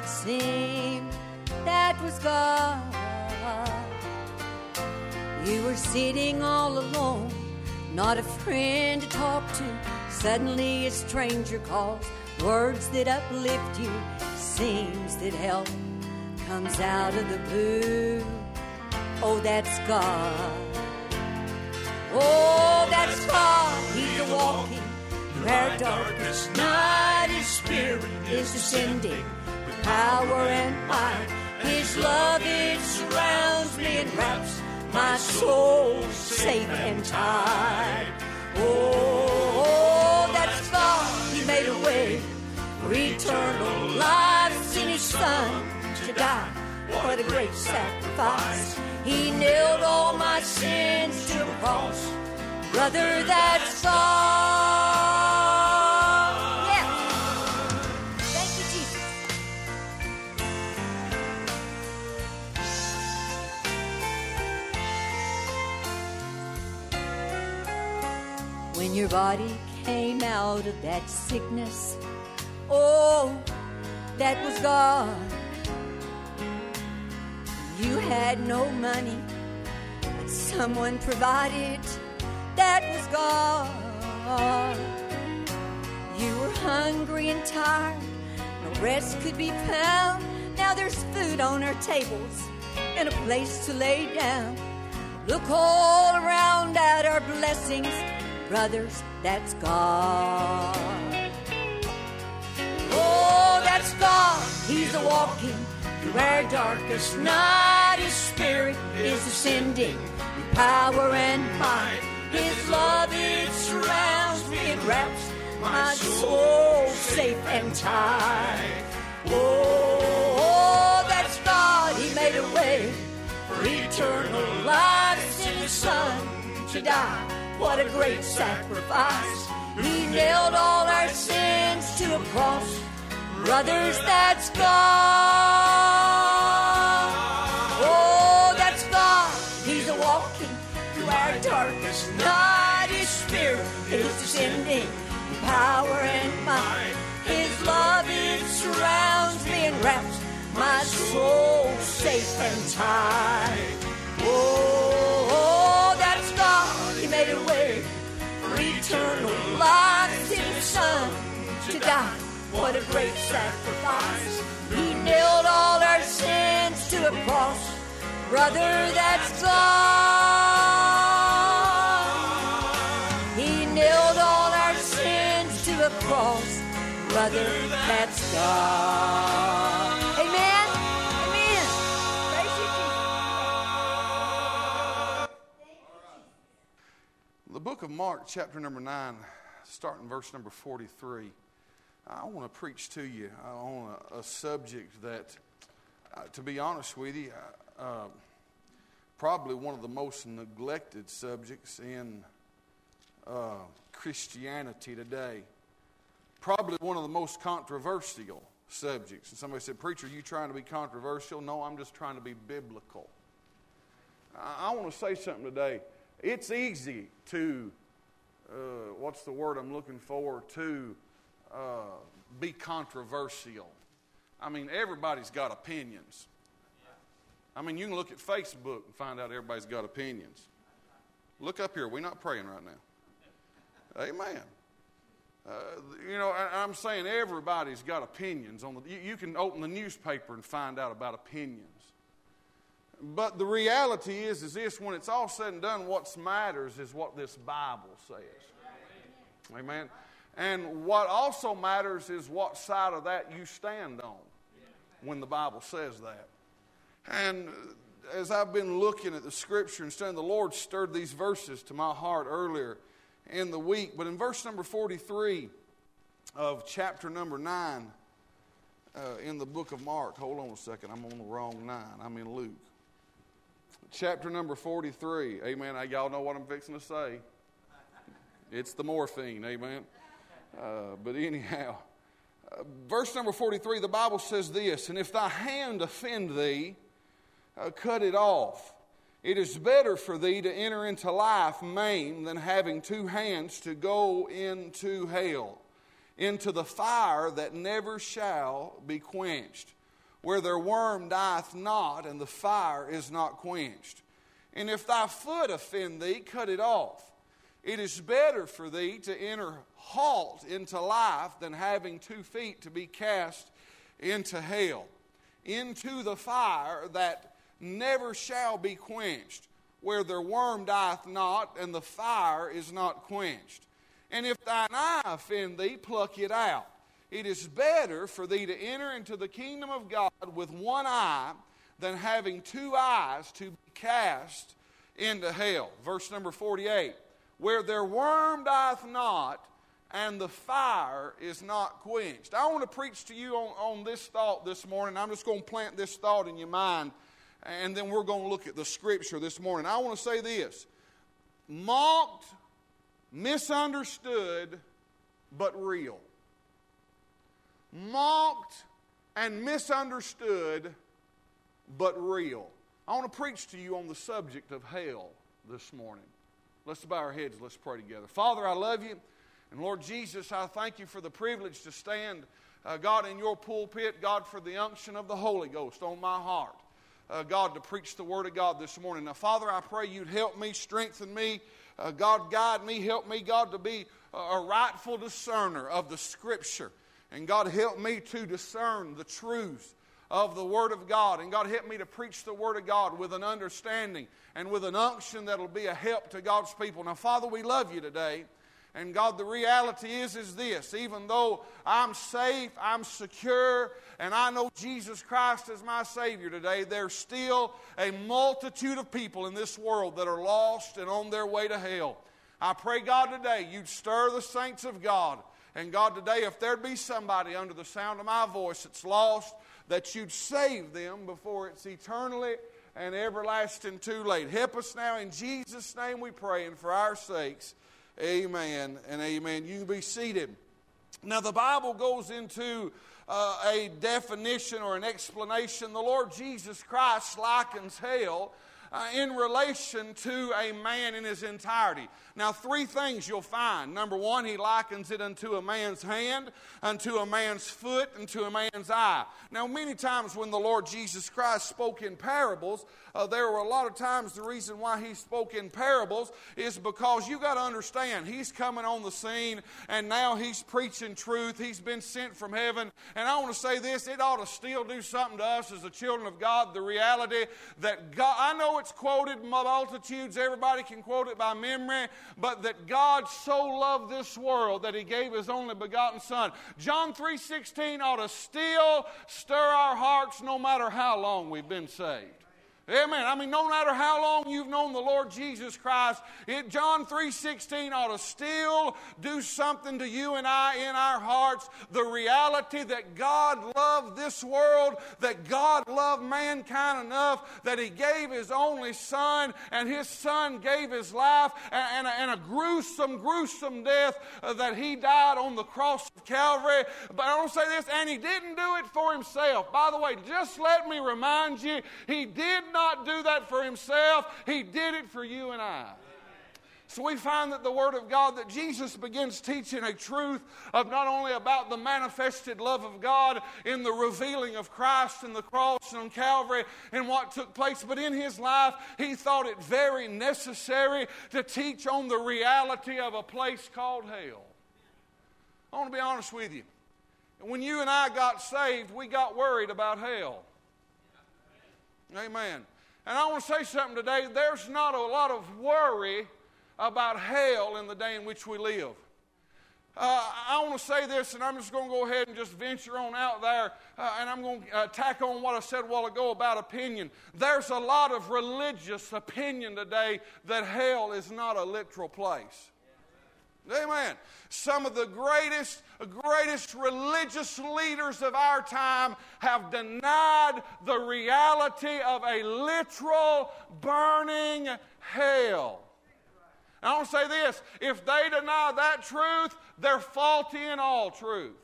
it seemed. That was God. You were sitting all alone, not a friend to talk to. Suddenly a stranger calls, words that uplift you, seems that help comes out of the blue. Oh, that's God. Oh, that's God. He's a walking our darkest night. His spirit is descending power and might. His love it surrounds me and wraps my soul safe and tight. Oh, that's God. He made a way for eternal life in His Son to die. What a great sacrifice. He nailed all my sins to a cross. Brother, that's God. Body came out of that sickness, oh, that was God. You had no money, but someone provided. That was God. You were hungry and tired, no rest could be found. Now there's food on our tables and a place to lay down. Look all around at our blessings, brothers, that's God. Oh, that's God. He's a walking through our darkest night. His spirit is ascending with power and might. His love it surrounds me and wraps my soul safe and tight. Oh, oh, that's God. He made a way for eternal life in His Son to die. What a great sacrifice. He nailed all our sins to a cross. Brothers, that's God. Oh, that's God. He's a walking through our darkest night. His spirit is descending power and might. His love it surrounds me and wraps my soul safe and tight. Oh, eternal life in His Son to die. What a great sacrifice. He nailed all our sins to a cross. Brother, that's God. He nailed all our sins to a cross. Brother, that's God. Book of Mark, chapter number 9, starting verse number 43. I want to preach to you on a, a subject that, uh, to be honest with you, uh, uh, probably one of the most neglected subjects in uh, Christianity today. Probably one of the most controversial subjects. And somebody said, Preacher, you trying to be controversial? No, I'm just trying to be biblical. I, I want to say something today. It's easy to, uh, what's the word I'm looking for, to uh, be controversial. I mean, everybody's got opinions. I mean, you can look at Facebook and find out everybody's got opinions. Look up here. We're not praying right now. Amen. Uh, you know, I, am saying everybody's got opinions on the. You, you can open the newspaper and find out about opinions. But the reality is, is this: when it's all said and done, what matters is what this Bible says. Amen. And what also matters is what side of that you stand on when the Bible says that. And as I've been looking at the scripture and studying, the Lord stirred these verses to my heart earlier in the week. But in verse number 43 of chapter number 9 uh, in the book of Mark, hold on a second, I'm on the wrong 9, I'm in Luke. Chapter number 43, amen. Y'all know what I'm fixing to say. It's the morphine, amen. Uh, but anyhow, uh, verse number 43, the Bible says this And if thy hand offend thee, uh, cut it off. It is better for thee to enter into life maimed than having two hands to go into hell, into the fire that never shall be quenched, where their worm dieth not, and the fire is not quenched. And if thy foot offend thee, cut it off. It is better for thee to enter halt into life than having two feet to be cast into hell, into the fire that never shall be quenched, where their worm dieth not, and the fire is not quenched. And if thine eye offend thee, pluck it out. It is better for thee to enter into the kingdom of God with one eye than having two eyes to be cast into hell. Verse number 48 Where their worm dieth not, and the fire is not quenched. I want to preach to you on, on this thought this morning. I'm just going to plant this thought in your mind, and then we're going to look at the scripture this morning. I want to say this mocked, misunderstood, but real. Mocked and misunderstood, but real. I want to preach to you on the subject of hell this morning. Let's bow our heads. Let's pray together. Father, I love you. And Lord Jesus, I thank you for the privilege to stand, uh, God, in your pulpit, God, for the unction of the Holy Ghost on my heart. Uh, God, to preach the Word of God this morning. Now, Father, I pray you'd help me, strengthen me. Uh, God, guide me, help me, God, to be a, a rightful discerner of the Scripture. And God, help me to discern the truths of the Word of God. And God, help me to preach the Word of God with an understanding and with an unction that'll be a help to God's people. Now, Father, we love you today. And God, the reality is, is this even though I'm safe, I'm secure, and I know Jesus Christ is my Savior today, there's still a multitude of people in this world that are lost and on their way to hell. I pray, God, today you'd stir the saints of God. And God, today, if there'd be somebody under the sound of my voice that's lost, that you'd save them before it's eternally and everlasting too late. Help us now in Jesus' name we pray, and for our sakes. Amen and amen. You be seated. Now, the Bible goes into uh, a definition or an explanation. The Lord Jesus Christ likens hell uh, in relation to a man in his entirety. Now, three things you'll find. Number one, he likens it unto a man's hand, unto a man's foot, and to a man's eye. Now, many times when the Lord Jesus Christ spoke in parables, uh, there were a lot of times the reason why he spoke in parables is because you got to understand he's coming on the scene and now he's preaching truth. He's been sent from heaven. And I want to say this it ought to still do something to us as the children of God the reality that God, I know it's quoted multitudes, everybody can quote it by memory, but that God so loved this world that he gave his only begotten Son. John 3.16 ought to still stir our hearts no matter how long we've been saved. Amen. I mean, no matter how long you've known the Lord Jesus Christ, it, John 3.16 ought to still do something to you and I in our hearts. The reality that God loved this world, that God loved mankind enough that He gave His only Son, and His Son gave His life, and, and, a, and a, gruesome, gruesome death uh, that He died on the cross of Calvary. But I to say this, and He didn't do it for Himself. By the way, just let me remind you, He did not not do that for himself, he did it for you and I. So we find that the Word of God, that Jesus begins teaching a truth of not only about the manifested love of God in the revealing of Christ and the cross and on Calvary and what took place, but in his life, he thought it very necessary to teach on the reality of a place called hell. I want to be honest with you. When you and I got saved, we got worried about hell. Amen. And I want to say something today. There's not a lot of worry about hell in the day in which we live. Uh, I want to say this, and I'm just going to go ahead and just venture on out there, uh, and I'm going to uh, tack on what I said a while ago about opinion. There's a lot of religious opinion today that hell is not a literal place. Amen. Some of the greatest, greatest religious leaders of our time have denied the reality of a literal burning hell. I to say this if they deny that truth, they're faulty in all truth.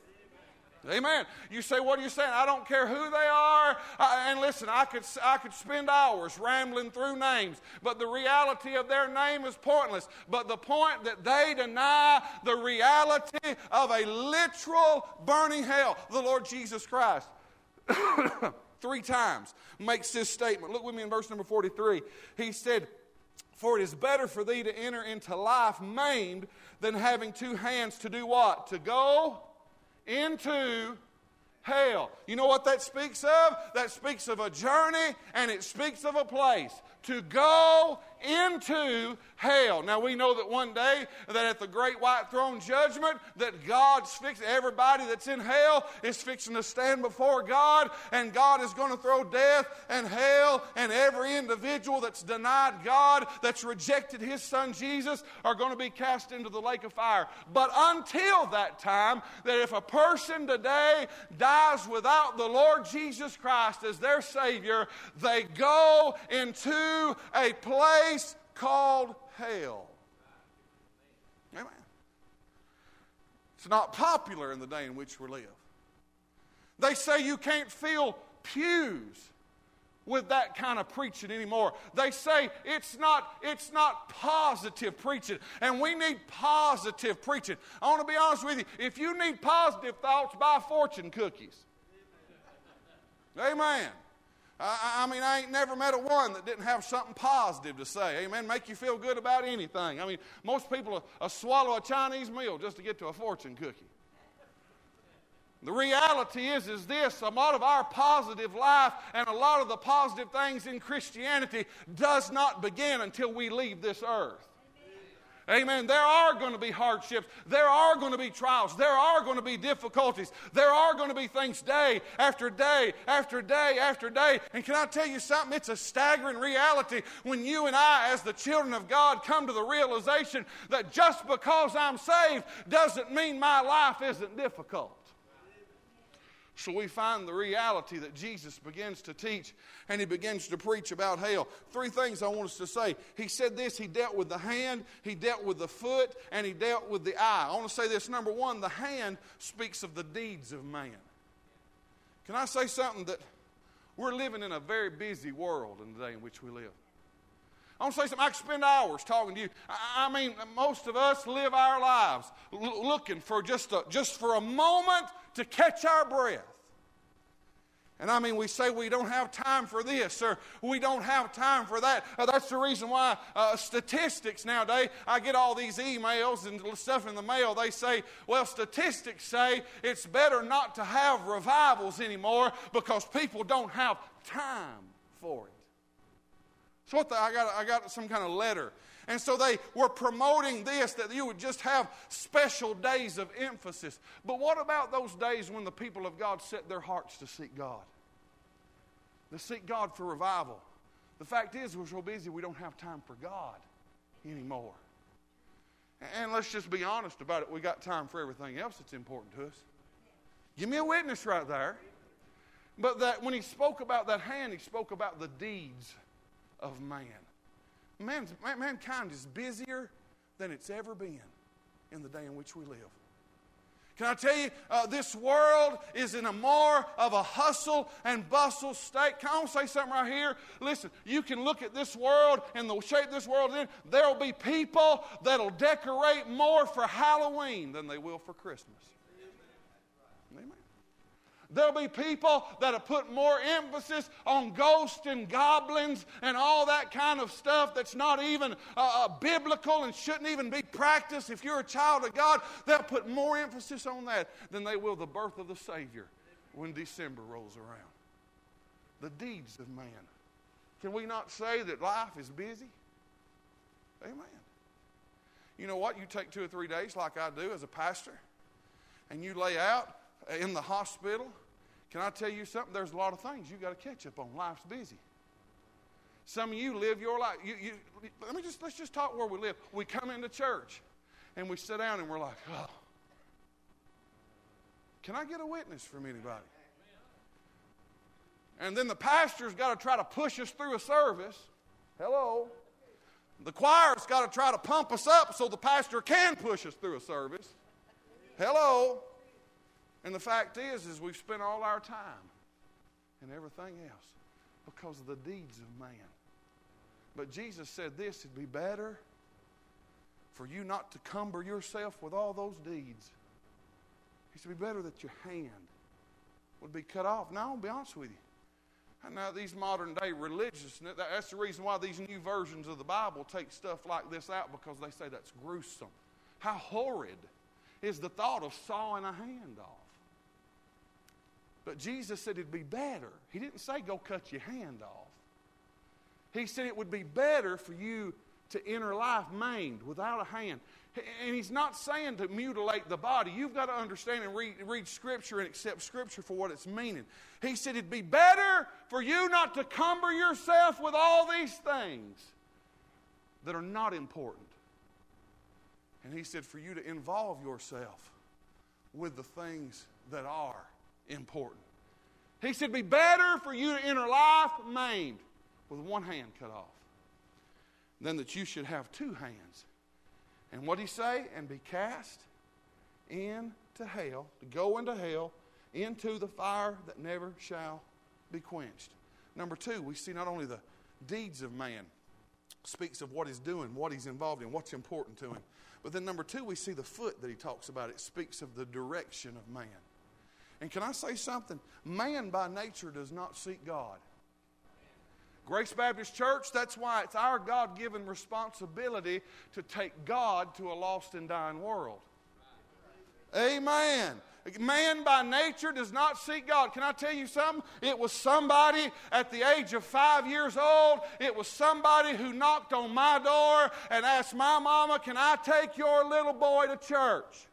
Amen. You say, what are you saying? I don't care who they are. and listen, I could, I could spend hours rambling through names, but the reality of their name is pointless. But the point that they deny the reality of a literal burning hell, the Lord Jesus Christ. Three times makes this statement. Look with me in verse number 43. He said, For it is better for thee to enter into life maimed than having two hands to do what? To go into hell. You know what that speaks of? That speaks of a journey and it speaks of a place to go into hell. Now we know that one day that at the great white throne judgment that God's fixing everybody that's in hell is fixing to stand before God and God is going to throw death and hell and every individual that's denied God, that's rejected his son Jesus are going to be cast into the lake of fire. But until that time that if a person today dies without the Lord Jesus Christ as their savior, they go into a place called hell. Amen. It's not popular in the day in which we live. They say you can't fill pews with that kind of preaching anymore. They say it's not, it's not positive preaching, and we need positive preaching. I want to be honest with you. If you need positive thoughts, buy fortune cookies. Amen. I, I, mean, I ain't never met a one that didn't have something positive to say. Amen. Make you feel good about anything. I mean, most people uh, swallow a Chinese meal just to get to a fortune cookie. The reality is, is this a lot of our positive life and a lot of the positive things in Christianity does not begin until we leave this earth. Amen. There are going to be hardships. There are going to be trials. There are going to be difficulties. There are going to be things day after day after day after day. And can I tell you something? It's a staggering reality when you and I, as the children of God, come to the realization that just because I'm saved doesn't mean my life isn't difficult. So we find the reality that Jesus begins to teach and he begins to preach about hell. Three things I want us to say. He said this He dealt with the hand, he dealt with the foot, and he dealt with the eye. I want to say this. Number one, the hand speaks of the deeds of man. Can I say something that we're living in a very busy world in the day in which we live? I want to say something. I could spend hours talking to you. I, I mean, most of us live our lives l- looking for just a, just for a moment to catch our breath. And I mean, we say we don't have time for this or we don't have time for that. Uh, that's the reason why uh, statistics nowadays, I get all these emails and stuff in the mail. They say, well, statistics say it's better not to have revivals anymore because people don't have time for it. So what the, I, got, I got some kind of letter. And so they were promoting this, that you would just have special days of emphasis. But what about those days when the people of God set their hearts to seek God? To seek God for revival. The fact is, we're so busy we don't have time for God anymore. And let's just be honest about it. We got time for everything else that's important to us. Give me a witness right there. But that when he spoke about that hand, he spoke about the deeds of man. Man's, mankind is busier than it's ever been in the day in which we live. Can I tell you, uh, this world is in a more of a hustle and bustle state. Can I say something right here? Listen, you can look at this world and the shape this world is in. There will be people that'll decorate more for Halloween than they will for Christmas. Amen. There'll be people that'll put more emphasis on ghosts and goblins and all that kind of stuff that's not even uh, uh, biblical and shouldn't even be practiced. If you're a child of God, they'll put more emphasis on that than they will the birth of the Savior when December rolls around. The deeds of man. Can we not say that life is busy? Amen. You know what? You take two or three days, like I do as a pastor, and you lay out Uh, in the hospital, can I tell you something? There's a lot of things you got to catch up on. Life's busy. Some of you live your life. You, you, let me just let's just talk where we live. We come into church and we sit down and we're like, oh. Can I get a witness from anybody? And then the pastor's got to try to push us through a service. Hello. The choir's got to try to pump us up so the pastor can push us through a service. Hello. And the fact is, is we've spent all our time and everything else because of the deeds of man. But Jesus said this it'd be better for you not to cumber yourself with all those deeds. He said, it'd be better that your hand would be cut off. Now, I'll be honest with you. Now, these modern day religious, that's the reason why these new versions of the Bible take stuff like this out because they say that's gruesome. How horrid is the thought of sawing a hand off? But Jesus said it'd be better. He didn't say go cut your hand off. He said it would be better for you to enter life maimed without a hand. And he's not saying to mutilate the body. You've got to understand and read, read Scripture and accept Scripture for what it's meaning. He said it'd be better for you not to cumber yourself with all these things that are not important. And he said for you to involve yourself with the things that are important. He said, Be better for you to enter life maimed with one hand cut off than that you should have two hands. And what did he say? And be cast into hell, to go into hell, into the fire that never shall be quenched. Number two, we see not only the deeds of man, speaks of what he's doing, what he's involved in, what's important to him. But then number two, we see the foot that he talks about. It speaks of the direction of man. And can I say something? Man by nature does not seek God. Grace Baptist Church, that's why it's our God given responsibility to take God to a lost and dying world. Amen. Man by nature does not seek God. Can I tell you something? It was somebody at the age of five years old. It was somebody who knocked on my door and asked my mama, Can I take your little boy to church?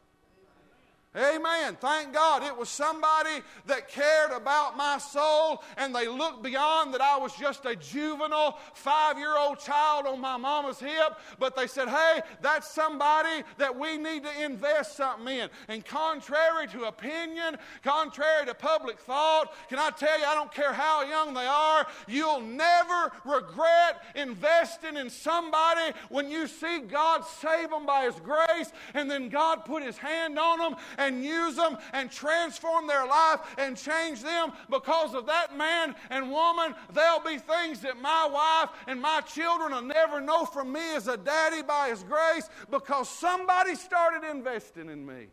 Amen. Thank God. It was somebody that cared about my soul and they looked beyond that I was just a juvenile five year old child on my mama's hip, but they said, hey, that's somebody that we need to invest something in. And contrary to opinion, contrary to public thought, can I tell you, I don't care how young they are, you'll never regret investing in somebody when you see God save them by His grace and then God put His hand on them and use them and transform their life and change them because of that man and woman. There'll be things that my wife and my children will never know from me as a daddy by His grace because somebody started investing in me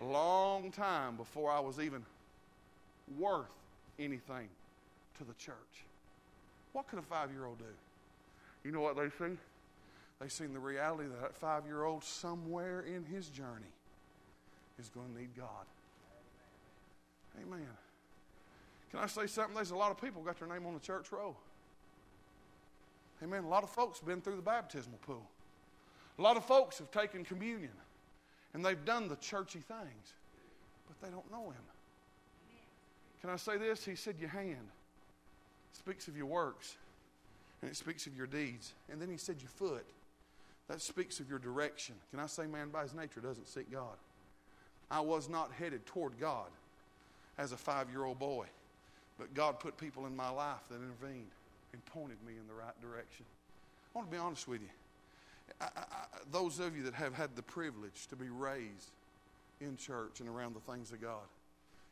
a long time before I was even worth anything to the church. What could a five year old do? You know what they see? They seen the reality that that five year old somewhere in his journey is going to need God. Amen. Can I say something? There's a lot of people got their name on the church roll. Amen. A lot of folks have been through the baptismal pool. A lot of folks have taken communion and they've done the churchy things, but they don't know Him. Can I say this? He said, Your hand speaks of your works and it speaks of your deeds. And then He said, Your foot. That speaks of your direction. Can I say, man by his nature doesn't seek God? I was not headed toward God as a five year old boy, but God put people in my life that intervened and pointed me in the right direction. I want to be honest with you. I, I, those of you that have had the privilege to be raised in church and around the things of God,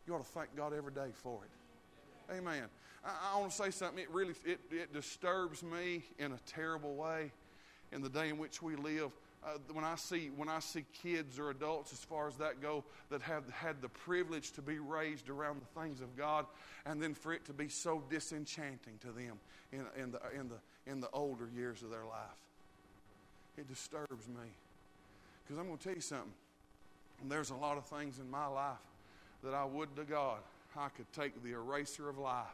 you ought to thank God every day for it. Amen. I, I want to say something. It really it, it disturbs me in a terrible way in the day in which we live. Uh, when I see when I see kids or adults, as far as that go, that have had the privilege to be raised around the things of God, and then for it to be so disenchanting to them in, in the in the in the older years of their life, it disturbs me. Because I'm going to tell you something. There's a lot of things in my life that I would to God I could take the eraser of life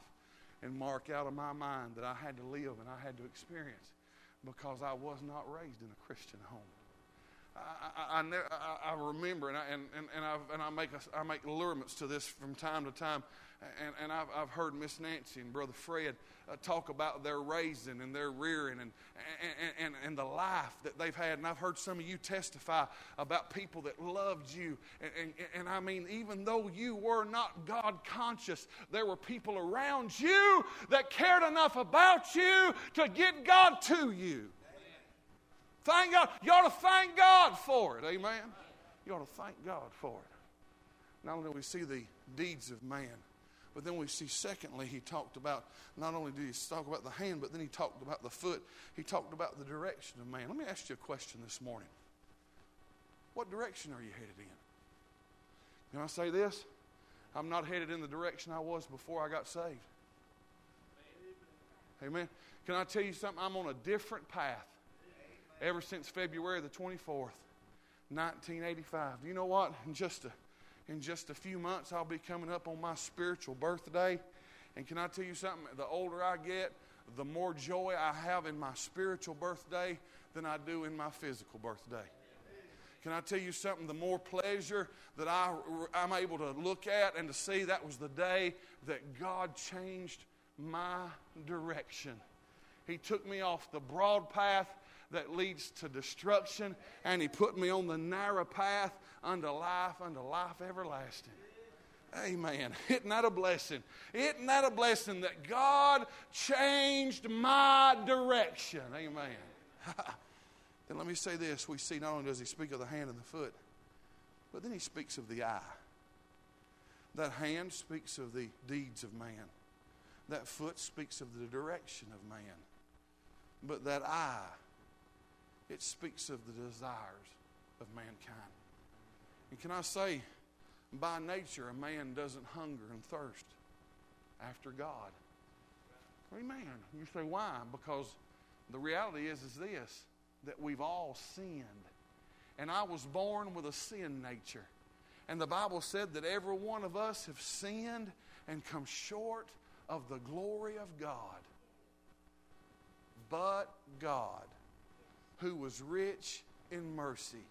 and mark out of my mind that I had to live and I had to experience because I was not raised in a Christian home. I, I, I, I remember, and I, and, and, and, and I, make a, I make allurements to this from time to time. And, and I've, I've heard Miss Nancy and Brother Fred uh, talk about their raising and their rearing and, and, and, and the life that they've had. And I've heard some of you testify about people that loved you. And, and, and I mean, even though you were not God conscious, there were people around you that cared enough about you to get God to you. Thank God. You ought to thank God for it. Amen. You ought to thank God for it. Not only do we see the deeds of man, but then we see, secondly, he talked about not only did he talk about the hand, but then he talked about the foot. He talked about the direction of man. Let me ask you a question this morning. What direction are you headed in? Can I say this? I'm not headed in the direction I was before I got saved. Amen. Can I tell you something? I'm on a different path ever since February the 24th, 1985. Do you know what? In just a in just a few months, I'll be coming up on my spiritual birthday. And can I tell you something? The older I get, the more joy I have in my spiritual birthday than I do in my physical birthday. Can I tell you something? The more pleasure that I, I'm able to look at and to see, that was the day that God changed my direction. He took me off the broad path that leads to destruction, and He put me on the narrow path unto life, unto life everlasting. Amen. Isn't that a blessing? Isn't that a blessing that God changed my direction? Amen. then let me say this. We see not only does he speak of the hand and the foot, but then he speaks of the eye. That hand speaks of the deeds of man. That foot speaks of the direction of man. But that eye, it speaks of the desires of mankind. And can I say, by nature, a man doesn't hunger and thirst after God. Amen. You say, why? Because the reality is, is this that we've all sinned. And I was born with a sin nature. And the Bible said that every one of us have sinned and come short of the glory of God. But God, who was rich in mercy,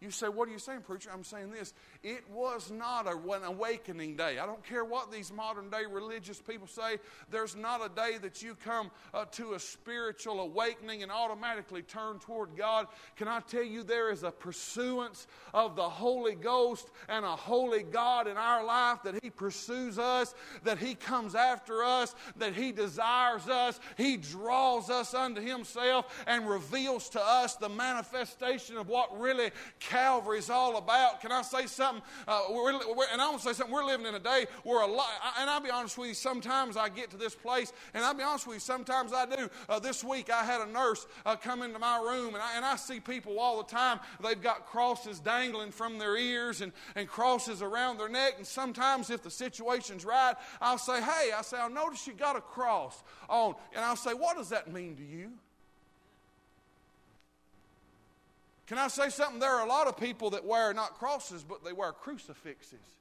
you say, What are you saying, preacher? I'm saying this. It was not a, an awakening day. I don't care what these modern day religious people say. There's not a day that you come uh, to a spiritual awakening and automatically turn toward God. Can I tell you, there is a pursuance of the Holy Ghost and a holy God in our life that He pursues us, that He comes after us, that He desires us. He draws us unto Himself and reveals to us the manifestation of what really Calvary is all about. Can I say something? Uh, we're, we're, and I want to say something. We're living in a day where a lot, and I'll be honest with you, sometimes I get to this place, and I'll be honest with you, sometimes I do. Uh, this week I had a nurse uh, come into my room, and I, and I see people all the time. They've got crosses dangling from their ears and, and crosses around their neck, and sometimes if the situation's right, I'll say, hey, I say, I notice you got a cross on. And I'll say, what does that mean to you? Can I say something? There are a lot of people that wear not crosses, but they wear crucifixes.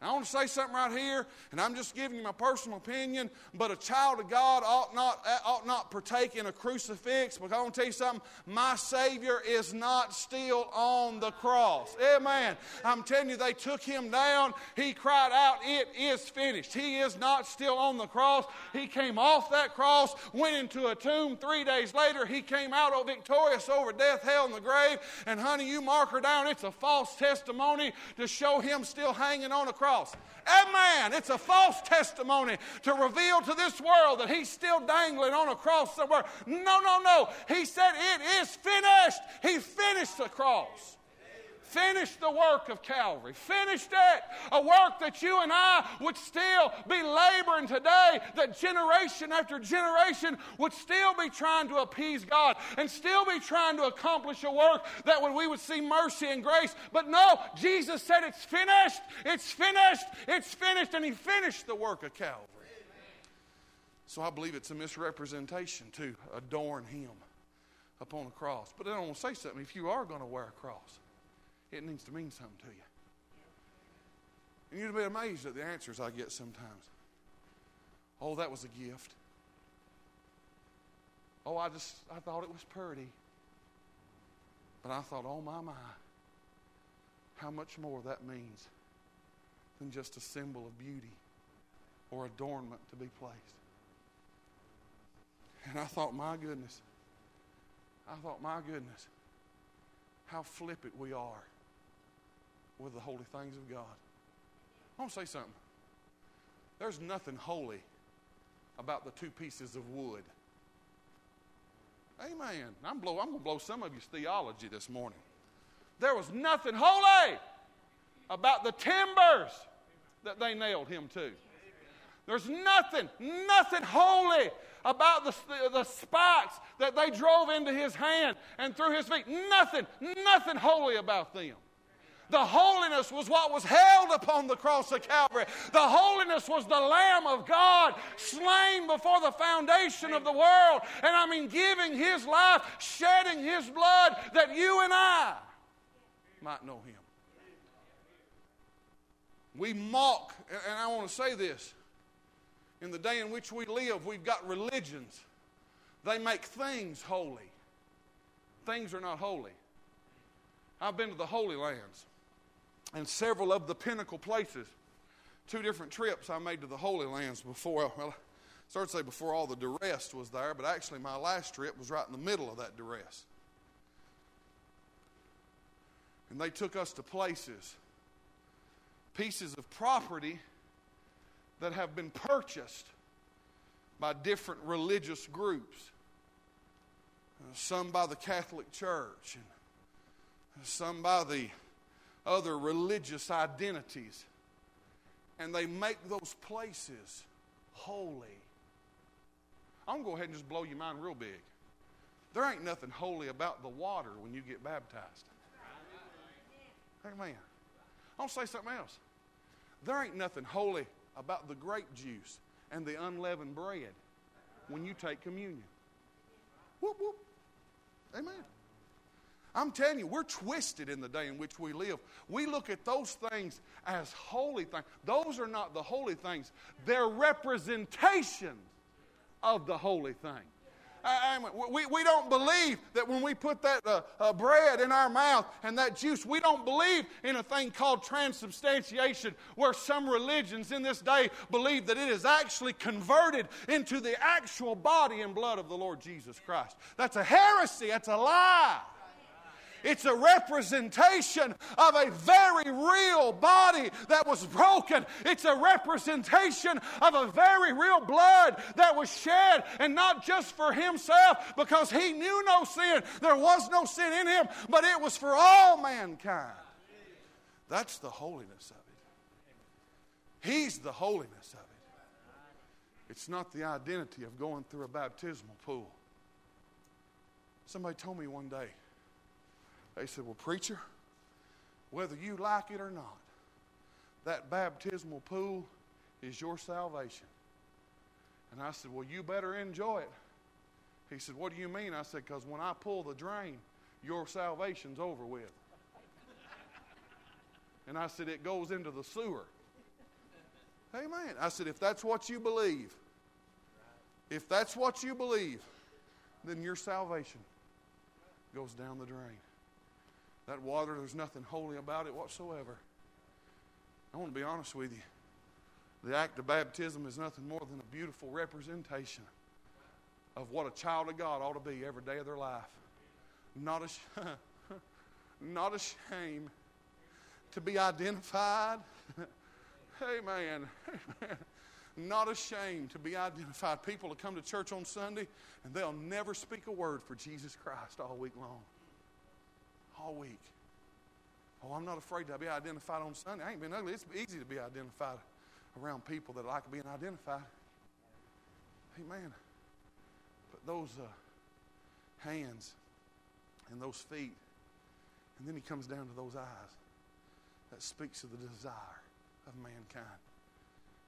I want to say something right here, and I'm just giving you my personal opinion, but a child of God ought not, ought not partake in a crucifix. But I want to tell you something my Savior is not still on the cross. Amen. I'm telling you, they took him down. He cried out, It is finished. He is not still on the cross. He came off that cross, went into a tomb. Three days later, he came out victorious over death, hell, and the grave. And honey, you mark her down. It's a false testimony to show him still hanging on a cross cross. Amen. It's a false testimony to reveal to this world that he's still dangling on a cross somewhere. No, no, no. He said, It is finished. He finished the cross. Finished the work of Calvary. Finished it. A work that you and I would still be laboring today, that generation after generation would still be trying to appease God and still be trying to accomplish a work that when we would see mercy and grace. But no, Jesus said, It's finished. It's finished. It's finished. And He finished the work of Calvary. So I believe it's a misrepresentation to adorn Him upon a cross. But I don't want to say something. If you are going to wear a cross, it needs to mean something to you. And you'd be amazed at the answers I get sometimes. Oh, that was a gift. Oh, I just I thought it was pretty. But I thought, oh my my, how much more that means than just a symbol of beauty or adornment to be placed. And I thought, my goodness, I thought, my goodness, how flippant we are with the holy things of God. I want to say something. There's nothing holy about the two pieces of wood. Amen. I'm, blow, I'm going to blow some of your theology this morning. There was nothing holy about the timbers that they nailed him to. There's nothing, nothing holy about the, the spikes that they drove into his hand and through his feet. Nothing, nothing holy about them. The holiness was what was held upon the cross of Calvary. The holiness was the Lamb of God slain before the foundation of the world. And I mean, giving his life, shedding his blood that you and I might know him. We mock, and I want to say this in the day in which we live, we've got religions. They make things holy. Things are not holy. I've been to the Holy Lands and several of the pinnacle places. Two different trips I made to the Holy Lands before, well, I started to say before all the duress was there, but actually my last trip was right in the middle of that duress. And they took us to places, pieces of property that have been purchased by different religious groups. Some by the Catholic Church, and some by the other religious identities. And they make those places holy. I'm going to go ahead and just blow your mind real big. There ain't nothing holy about the water when you get baptized. Amen. I'll say something else. There ain't nothing holy about the grape juice and the unleavened bread when you take communion. Whoop, whoop. Amen. I'm telling you, we're twisted in the day in which we live. We look at those things as holy things. Those are not the holy things, they're representations of the holy thing. I, I, we, we don't believe that when we put that uh, uh, bread in our mouth and that juice, we don't believe in a thing called transubstantiation, where some religions in this day believe that it is actually converted into the actual body and blood of the Lord Jesus Christ. That's a heresy, that's a lie. It's a representation of a very real body that was broken. It's a representation of a very real blood that was shed, and not just for himself, because he knew no sin. There was no sin in him, but it was for all mankind. That's the holiness of it. He's the holiness of it. It's not the identity of going through a baptismal pool. Somebody told me one day, they said, Well, preacher, whether you like it or not, that baptismal pool is your salvation. And I said, Well, you better enjoy it. He said, What do you mean? I said, Because when I pull the drain, your salvation's over with. And I said, It goes into the sewer. Amen. I said, If that's what you believe, if that's what you believe, then your salvation goes down the drain. That water, there's nothing holy about it whatsoever. I want to be honest with you. The act of baptism is nothing more than a beautiful representation of what a child of God ought to be every day of their life. Not a, not a shame to be identified. Amen. Amen. Not ashamed to be identified. People that come to church on Sunday and they'll never speak a word for Jesus Christ all week long. All week. Oh, I'm not afraid to be identified on Sunday. I ain't been ugly. It's easy to be identified around people that like being identified. Amen. But those uh, hands and those feet, and then he comes down to those eyes that speaks of the desire of mankind.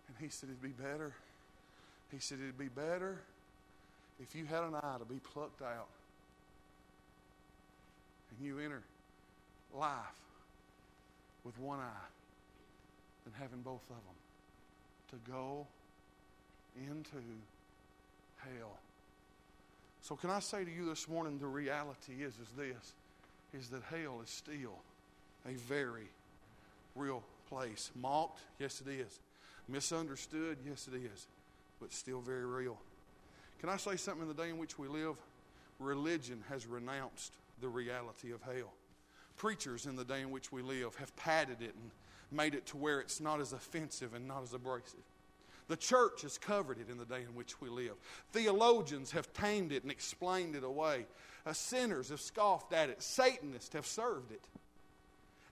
And he said it'd be better. He said it'd be better if you had an eye to be plucked out and you enter life with one eye than having both of them to go into hell. So can I say to you this morning the reality is is this is that hell is still a very real place. Mocked, yes it is. Misunderstood, yes it is. But still very real. Can I say something in the day in which we live? Religion has renounced the reality of hell. Preachers in the day in which we live have padded it and made it to where it's not as offensive and not as abrasive. The church has covered it in the day in which we live. Theologians have tamed it and explained it away. Uh, sinners have scoffed at it. Satanists have served it.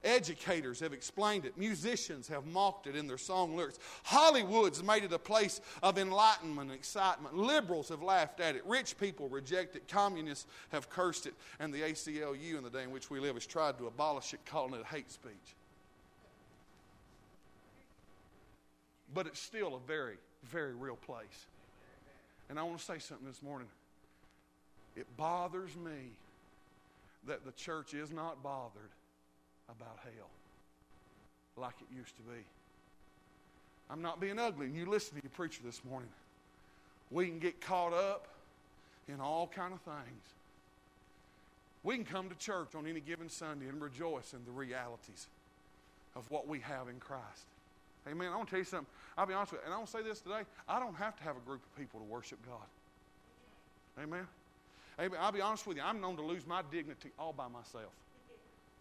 Educators have explained it. Musicians have mocked it in their song lyrics. Hollywood's made it a place of enlightenment and excitement. Liberals have laughed at it. Rich people reject it. Communists have cursed it. And the ACLU, in the day in which we live, has tried to abolish it, calling it hate speech. But it's still a very, very real place. And I want to say something this morning. It bothers me that the church is not bothered about hell like it used to be. I'm not being ugly, and you listen to your preacher this morning. We can get caught up in all kind of things. We can come to church on any given Sunday and rejoice in the realities of what we have in Christ. Amen. I want to tell you something. I'll be honest with you, and I want to say this today. I don't have to have a group of people to worship God. Amen. Amen. I'll be honest with you. I'm known to lose my dignity all by myself.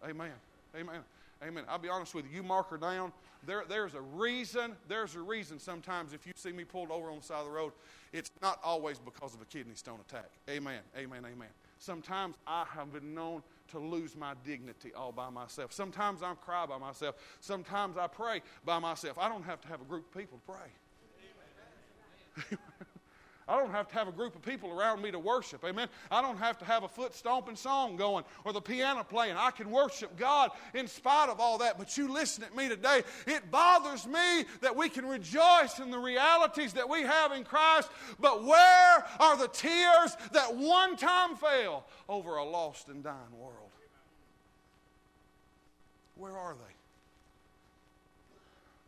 Amen. Amen. Amen. I'll be honest with you. You mark her down. There, there's a reason. There's a reason sometimes if you see me pulled over on the side of the road, it's not always because of a kidney stone attack. Amen. Amen. Amen. Sometimes I have been known to lose my dignity all by myself. Sometimes I cry by myself. Sometimes I pray by myself. I don't have to have a group of people to pray. I don't have to have a group of people around me to worship. Amen. I don't have to have a foot stomping song going or the piano playing. I can worship God in spite of all that. But you listen at me today. It bothers me that we can rejoice in the realities that we have in Christ. But where are the tears that one time fell over a lost and dying world? Where are they?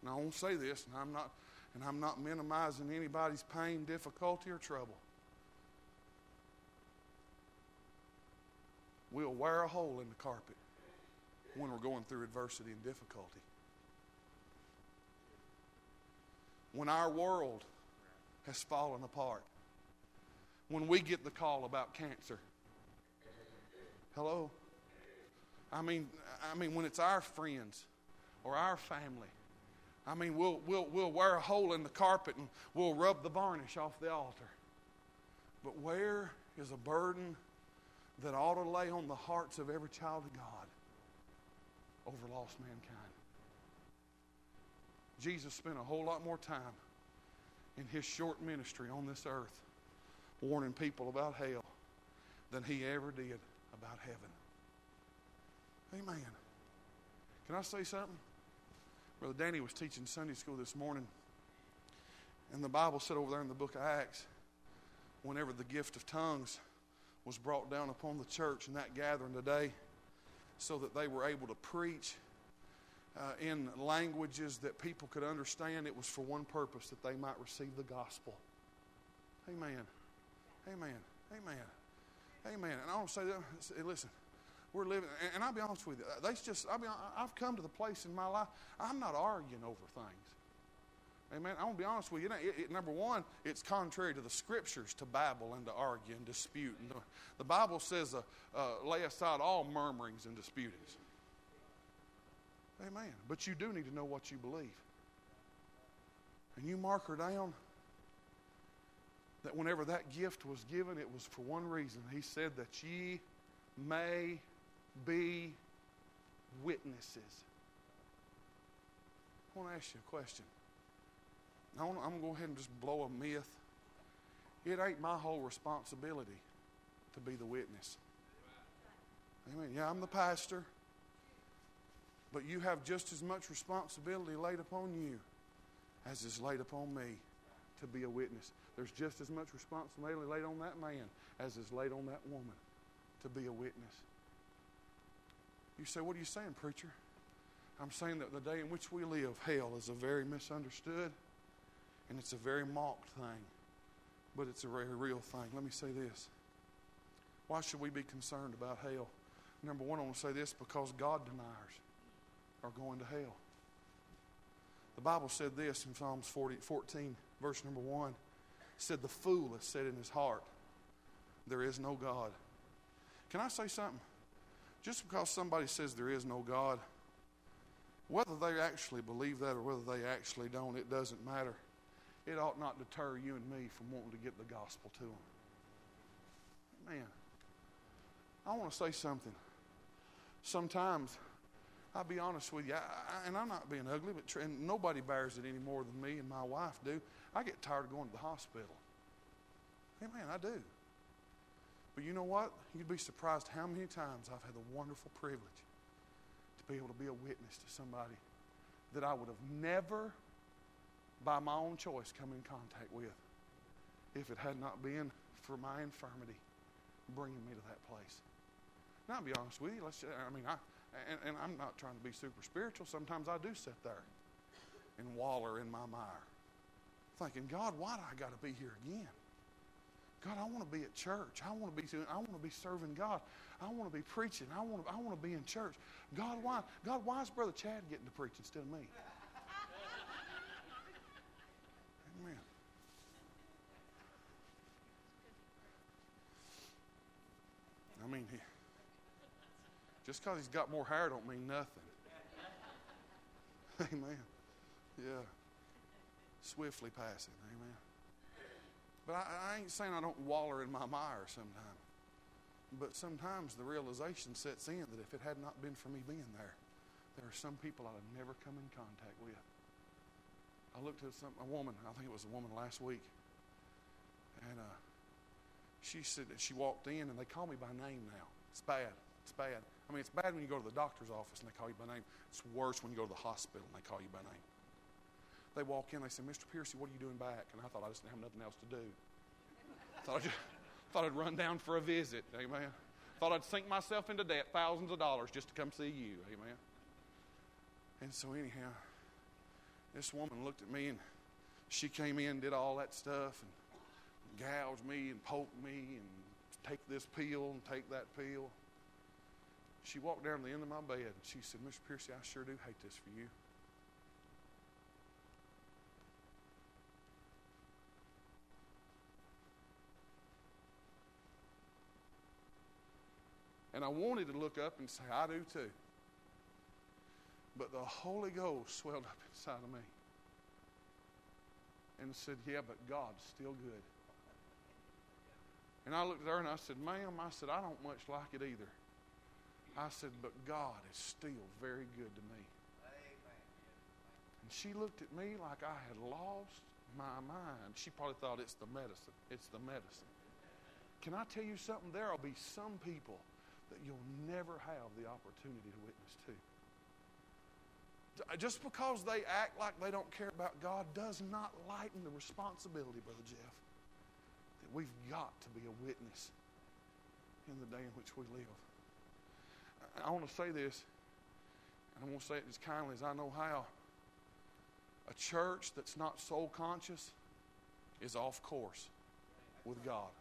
Now, I won't say this, and I'm not and I'm not minimizing anybody's pain, difficulty, or trouble. We'll wear a hole in the carpet when we're going through adversity and difficulty. When our world has fallen apart. When we get the call about cancer. Hello? I mean, I mean, when it's our friends or our family, I mean, we'll, we'll, we'll wear a hole in the carpet and we'll rub the varnish off the altar. But where is a burden that ought to lay on the hearts of every child of God over lost mankind? Jesus spent a whole lot more time in his short ministry on this earth warning people about hell than he ever did about heaven. Amen. Can I say something? Brother Danny was teaching Sunday school this morning, and the Bible said over there in the book of Acts, whenever the gift of tongues was brought down upon the church in that gathering today, so that they were able to preach uh, in languages that people could understand, it was for one purpose that they might receive the gospel. Amen. Amen. Amen. Amen. And I want to say that, listen, we're living, and I'll be honest with you, they just, I'll be, I've come to the place in my life, I'm not arguing over things. Amen. I want to be honest with you. It, it, number one, it's contrary to the scriptures to babble and to argue and dispute. And the, the Bible says, uh, uh, lay aside all murmurings and disputings. Amen. But you do need to know what you believe. And you mark her down that whenever that gift was given, it was for one reason. He said that ye may be witnesses. I want to ask you a question. I am going to go ahead and just blow a myth. It ain't my whole responsibility to be the witness. Amen. Yeah, I'm the pastor. But you have just as much responsibility laid upon you as is laid upon me to be a witness. There's just as much responsibility laid on that man as is laid on that woman to be a witness. You say, What are you saying, preacher? I'm saying that the day in which we live, hell is a very misunderstood and it's a very mocked thing, but it's a very real thing. Let me say this. Why should we be concerned about hell? Number one, I want to say this because God deniers are going to hell. The Bible said this in Psalms 40, 14, verse number 1. It said, The fool has said in his heart, There is no God. Can I say something? Just because somebody says there is no God, whether they actually believe that or whether they actually don't, it doesn't matter. It ought not deter you and me from wanting to get the gospel to them. Man, I want to say something. Sometimes I'll be honest with you, I, I, and I'm not being ugly, but tr- and nobody bears it any more than me and my wife do. I get tired of going to the hospital. Hey, man, I do. But you know what? You'd be surprised how many times I've had the wonderful privilege to be able to be a witness to somebody that I would have never, by my own choice, come in contact with if it had not been for my infirmity bringing me to that place. Now, I'll be honest with you. Let's. I mean, I and, and I'm not trying to be super spiritual. Sometimes I do sit there and waller in my mire, thinking, God, why do I got to be here again? God, I want to be at church. I want to be I want to be serving God. I want to be preaching. I want to, I want to be in church. God, why? God, why is Brother Chad getting to preach instead of me? Amen. I mean, he, just because he's got more hair don't mean nothing. Amen. Yeah. Swiftly passing. Amen. But I, I ain't saying I don't waller in my mire sometimes. But sometimes the realization sets in that if it had not been for me being there, there are some people I'd have never come in contact with. I looked at some, a woman, I think it was a woman last week, and uh, she said that she walked in, and they call me by name now. It's bad. It's bad. I mean, it's bad when you go to the doctor's office and they call you by name. It's worse when you go to the hospital and they call you by name. They walk in, they say, Mr. Pearcy, what are you doing back? And I thought I just didn't have nothing else to do. thought, I just, thought I'd run down for a visit. Amen. Thought I'd sink myself into debt, thousands of dollars, just to come see you. Amen. And so, anyhow, this woman looked at me and she came in, did all that stuff, and gouged me and poked me and take this pill and take that pill. She walked down to the end of my bed and she said, Mr. Pearcy, I sure do hate this for you. And I wanted to look up and say, I do too. But the Holy Ghost swelled up inside of me and said, Yeah, but God's still good. And I looked at her and I said, Ma'am, I said, I don't much like it either. I said, But God is still very good to me. And she looked at me like I had lost my mind. She probably thought it's the medicine. It's the medicine. Can I tell you something? There will be some people that you'll never have the opportunity to witness to. Uh, just because they act like they don't care about God does not lighten the responsibility, Brother Jeff, that we've got to be a witness in the day in which we live. I want to say this, and I want to say it as kindly as I know how. A church that's not soul conscious is off course with God.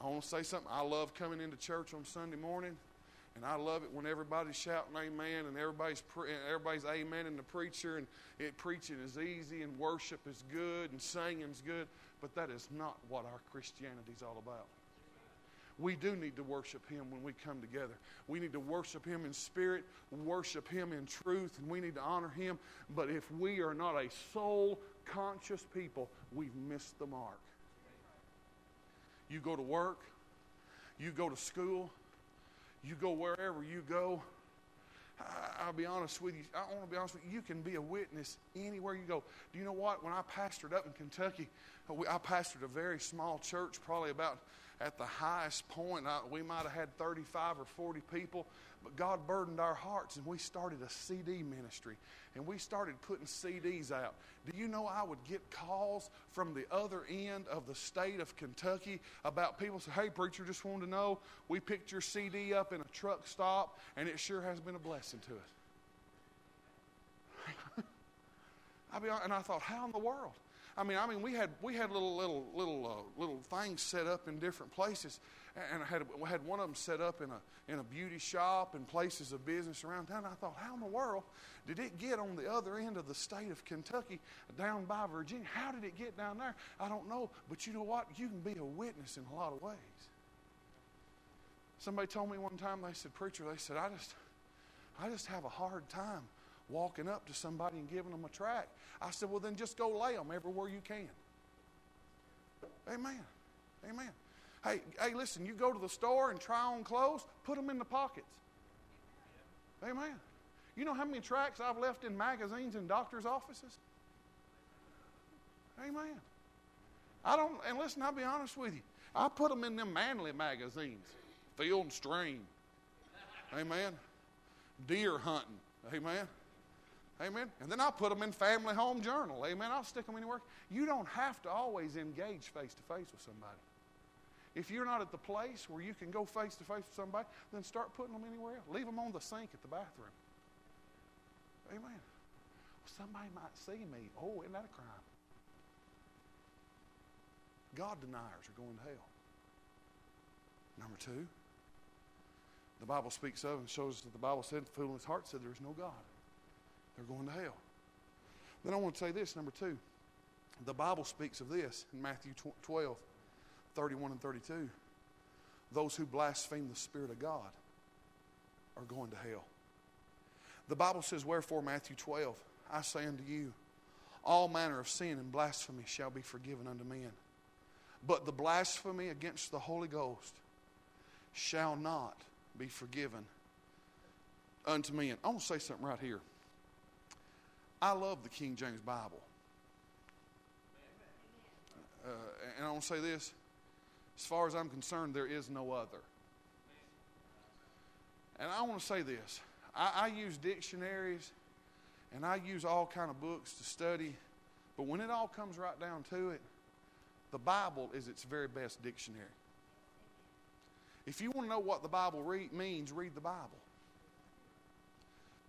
I want to say something. I love coming into church on Sunday morning, and I love it when everybody's shouting amen and everybody's pre- everybody's amen and the preacher and it preaching is easy and worship is good and singing's good, but that is not what our Christianity is all about. We do need to worship Him when we come together. We need to worship Him in spirit, worship Him in truth, and we need to honor Him. But if we are not a soul conscious people, we've missed the mark. You go to work, you go to school, you go wherever you go. I, will be honest with you. I want to be honest with you. You can be a witness anywhere you go. Do you know what? When I pastored up in Kentucky, I pastored a very small church, probably about at the highest point, I, we might have had 35 or 40 people, but God burdened our hearts and we started a CD ministry and we started putting CDs out. Do you know I would get calls from the other end of the state of Kentucky about people say, "Hey preacher, just wanted to know we picked your CD up in a truck stop and it sure has been a blessing to us." I be, and I thought, how in the world? I mean, I mean, we had we had little little little uh, little things set up in different places, and I had we had one of them set up in a in a beauty shop and places of business around town. I thought, how in the world did it get on the other end of the state of Kentucky, down by Virginia? How did it get down there? I don't know, but you know what? You can be a witness in a lot of ways. Somebody told me one time. They said, preacher, they said, I just I just have a hard time walking up to somebody and giving them a tract. I said, well, then just go lay them everywhere you can. Amen. Amen. Hey, hey, listen, you go to the store and try on clothes, put them in the pockets. Amen. You know how many tracts I've left in magazines and doctors' offices? Amen. I don't, and listen, I'll be honest with you. I put them in them manly magazines, Field and Stream. Amen. Deer hunting. Amen. Amen. And then I'll put them in Family Home Journal. Amen. I'll stick them anywhere. You don't have to always engage face to face with somebody. If you're not at the place where you can go face to face with somebody, then start putting them anywhere else. Leave them on the sink at the bathroom. Amen. Somebody might see me. Oh, isn't that a crime? God deniers are going to hell. Number two, the Bible speaks of and shows that the Bible said, the fool in his heart said there is no God. They're going to hell. Then I want to say this, number two. The Bible speaks of this in Matthew 12, 31 and 32. Those who blaspheme the Spirit of God are going to hell. The Bible says, Wherefore, Matthew 12, I say unto you, all manner of sin and blasphemy shall be forgiven unto men. But the blasphemy against the Holy Ghost shall not be forgiven unto men. I want to say something right here. I love the King James Bible. Uh, and I want to say this as far as I'm concerned, there is no other. And I want to say this I, I use dictionaries and I use all kind of books to study, but when it all comes right down to it, the Bible is its very best dictionary. If you want to know what the Bible re- means, read the Bible.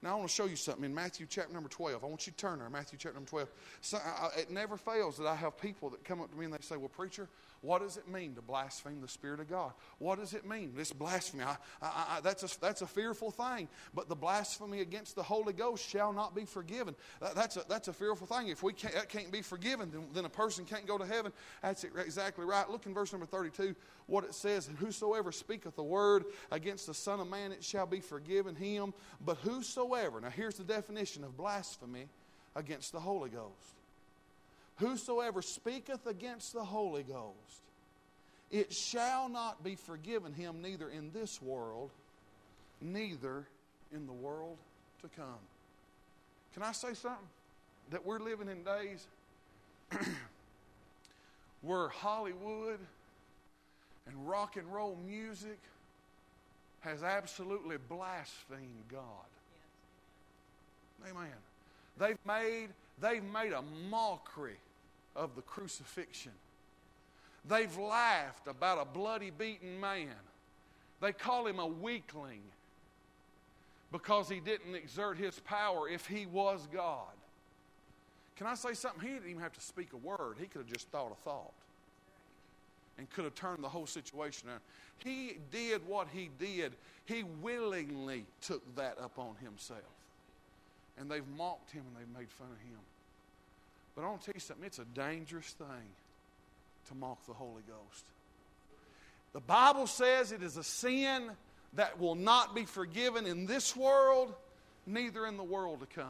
Now, I want to show you something in Matthew chapter number 12. I want you to turn there, Matthew chapter number 12. So, I, it never fails that I have people that come up to me and they say, Well, preacher, what does it mean to blaspheme the Spirit of God? What does it mean? This blasphemy, I, I, I, that's, a, that's a fearful thing. But the blasphemy against the Holy Ghost shall not be forgiven. That, that's, a, that's a fearful thing. If we can't, that can't be forgiven, then, then a person can't go to heaven. That's exactly right. Look in verse number 32, what it says And Whosoever speaketh the word against the Son of Man, it shall be forgiven him. But whosoever, now here's the definition of blasphemy against the Holy Ghost. Whosoever speaketh against the Holy Ghost, it shall not be forgiven him neither in this world, neither in the world to come. Can I say something? That we're living in days where Hollywood and rock and roll music has absolutely blasphemed God. Amen. They've made, they've made a mockery of the crucifixion. They've laughed about a bloody, beaten man. They call him a weakling because he didn't exert his power if he was God. Can I say something? He didn't even have to speak a word, he could have just thought a thought and could have turned the whole situation around. He did what he did, he willingly took that upon himself. And they've mocked him and they've made fun of him. But I want to tell you something it's a dangerous thing to mock the Holy Ghost. The Bible says it is a sin that will not be forgiven in this world, neither in the world to come.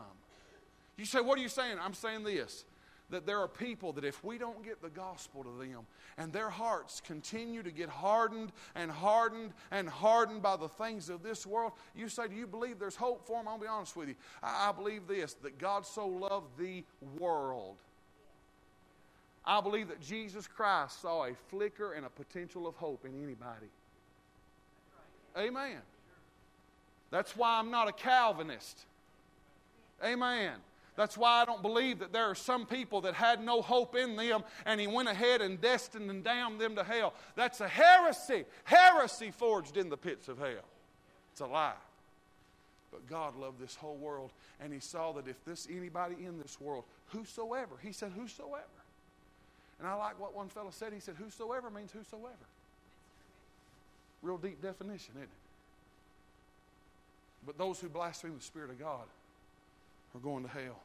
You say, What are you saying? I'm saying this that there are people that if we don't get the gospel to them and their hearts continue to get hardened and hardened and hardened by the things of this world, you say, Do you believe there's hope for them? I'll be honest with you. I, I believe this that God so loved the world. I believe that Jesus Christ saw a flicker and a potential of hope in anybody. Amen. That's why I'm not a Calvinist. Amen. That's why I don't believe that there are some people that had no hope in them and he went ahead and destined and damned them to hell. That's a heresy. Heresy forged in the pits of hell. It's a lie. But God loved this whole world and he saw that if this anybody in this world, whosoever, he said whosoever. And I like what one fellow said. He said, Whosoever means whosoever. Real deep definition, isn't it? But those who blaspheme the Spirit of God are going to hell.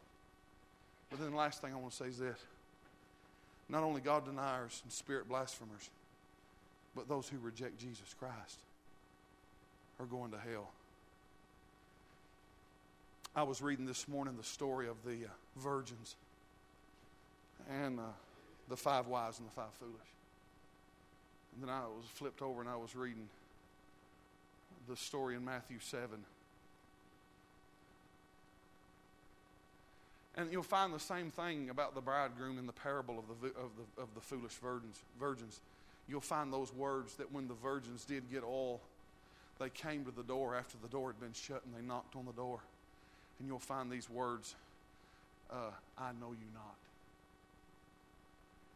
But then the last thing I want to say is this not only God deniers and spirit blasphemers, but those who reject Jesus Christ are going to hell. I was reading this morning the story of the uh, virgins and uh, the five wise and the five foolish. And then I was flipped over and I was reading the story in Matthew 7 And you'll find the same thing about the bridegroom in the parable of the, of the, of the foolish virgins, virgins. You'll find those words that when the virgins did get oil, they came to the door after the door had been shut and they knocked on the door. And you'll find these words uh, I know you not.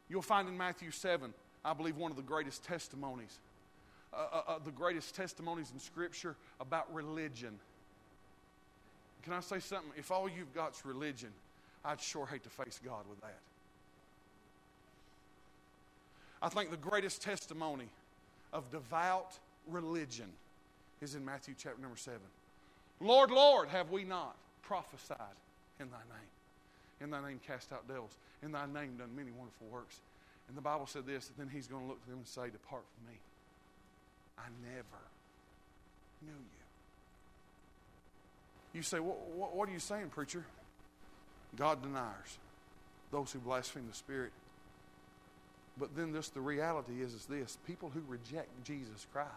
You'll find in Matthew 7, I believe, one of the greatest testimonies, uh, uh, uh the greatest testimonies in Scripture about religion. Can I say something? If all you've got is religion, I'd sure hate to face God with that. I think the greatest testimony of devout religion is in Matthew chapter number 7. Lord, Lord, have we not prophesied in thy name? In thy name cast out devils. In thy name done many wonderful works. And the Bible said this, then he's going to look to them and say, Depart from me. I never knew you. You say, what, what, what are you saying, preacher? God denies those who blaspheme the Spirit. But then this the reality is, is this people who reject Jesus Christ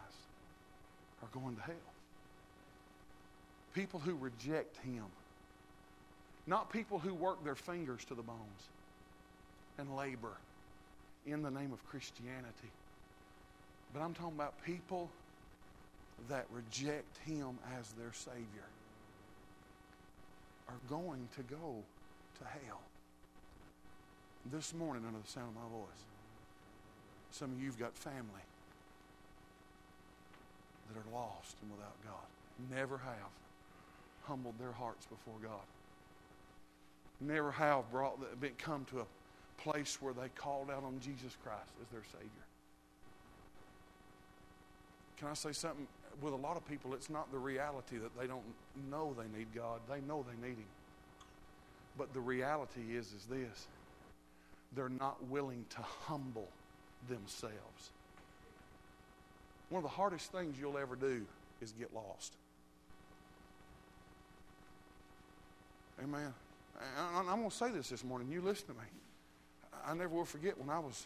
are going to hell. People who reject him. Not people who work their fingers to the bones and labor in the name of Christianity. But I'm talking about people that reject him as their Savior are going to go to hell. This morning, under the sound of my voice, some of you've got family that are lost and without God. Never have. humbled their hearts before God. Never have brought been come to a place where they called out on Jesus Christ as their Savior. Can I say something? With a lot of people, it's not the reality that they don't know they need God. They know they need Him. But the reality is, is this they're not willing to humble themselves. One of the hardest things you'll ever do is get lost. Amen. I'm going to say this this morning. You listen to me. I never will forget when I was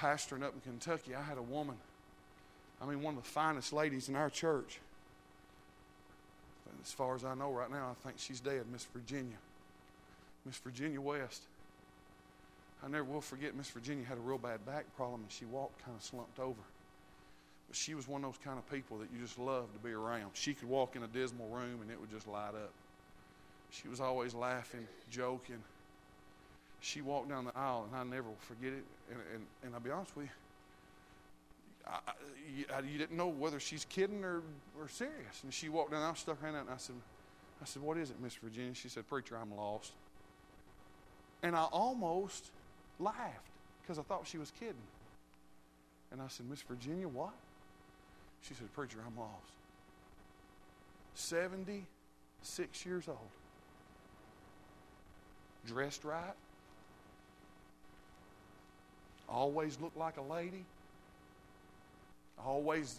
pastoring up in Kentucky, I had a woman, I mean, one of the finest ladies in our church. As far as I know right now, I think she's dead, Miss Virginia. Miss Virginia West. I never will forget Miss Virginia had a real bad back problem and she walked kind of slumped over. But she was one of those kind of people that you just loved to be around. She could walk in a dismal room and it would just light up. She was always laughing, joking. She walked down the aisle and I never will forget it. And, and, and I'll be honest with you, I, you, I, you, didn't know whether she's kidding or, or serious. And she walked down, I stuck her hand out and I said, I said, What is it, Miss Virginia? She said, Preacher, I'm lost. And I almost laughed because I thought she was kidding. And I said, Miss Virginia, what? She said, Preacher, I'm lost. 76 years old. Dressed right. Always looked like a lady. Always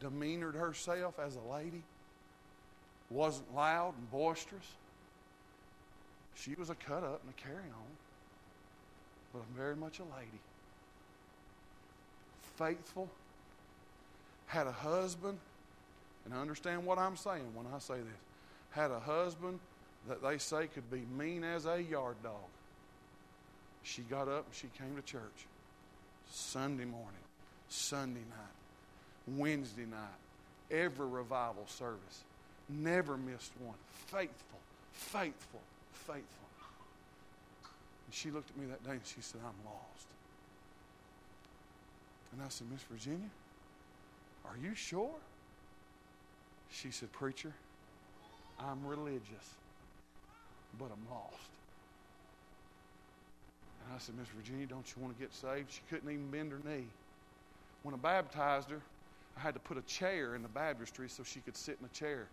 demeanored herself as a lady. Wasn't loud and boisterous. She was a cut up and a carry on but I'm very much a lady. Faithful, had a husband, and understand what I'm saying when I say this. Had a husband that they say could be mean as a yard dog. She got up and she came to church Sunday morning, Sunday night, Wednesday night, every revival service. Never missed one. Faithful, faithful, faithful. And she looked at me that day and she said, I'm lost. And I said, Miss Virginia, are you sure? She said, Preacher, I'm religious, but I'm lost. And I said, Miss Virginia, don't you want to get saved? She couldn't even bend her knee. When I baptized her, I had to put a chair in the baptistry so she could sit in a chair.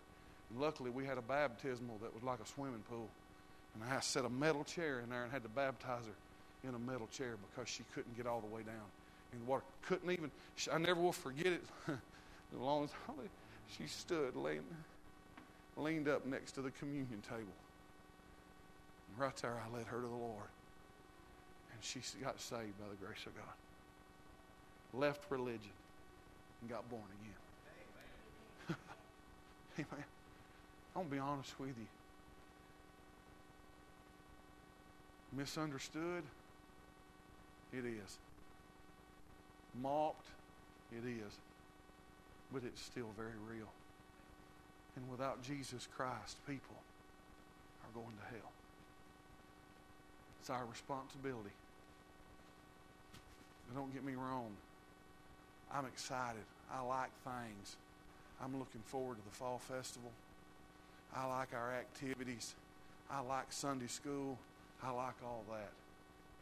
And luckily, we had a baptismal that was like a swimming pool. And I set a metal chair in there and had to baptize her in a metal chair because she couldn't get all the way down in the water. Couldn't even, I never will forget it. as long as she stood, leaned, leaned up next to the communion table. And right there, I led her to the Lord. And she got saved by the grace of God. Left religion and got born again. Amen. Amen. I'm going to be honest with you. Misunderstood? It is. Mocked? It is. But it's still very real. And without Jesus Christ, people are going to hell. It's our responsibility. Don't get me wrong. I'm excited. I like things. I'm looking forward to the fall festival. I like our activities. I like Sunday school. I like all that.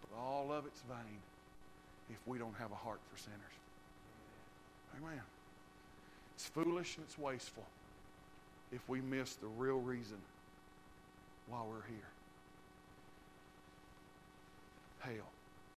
But all of it's vain if we don't have a heart for sinners. Amen. It's foolish and it's wasteful if we miss the real reason why we're here. Hell.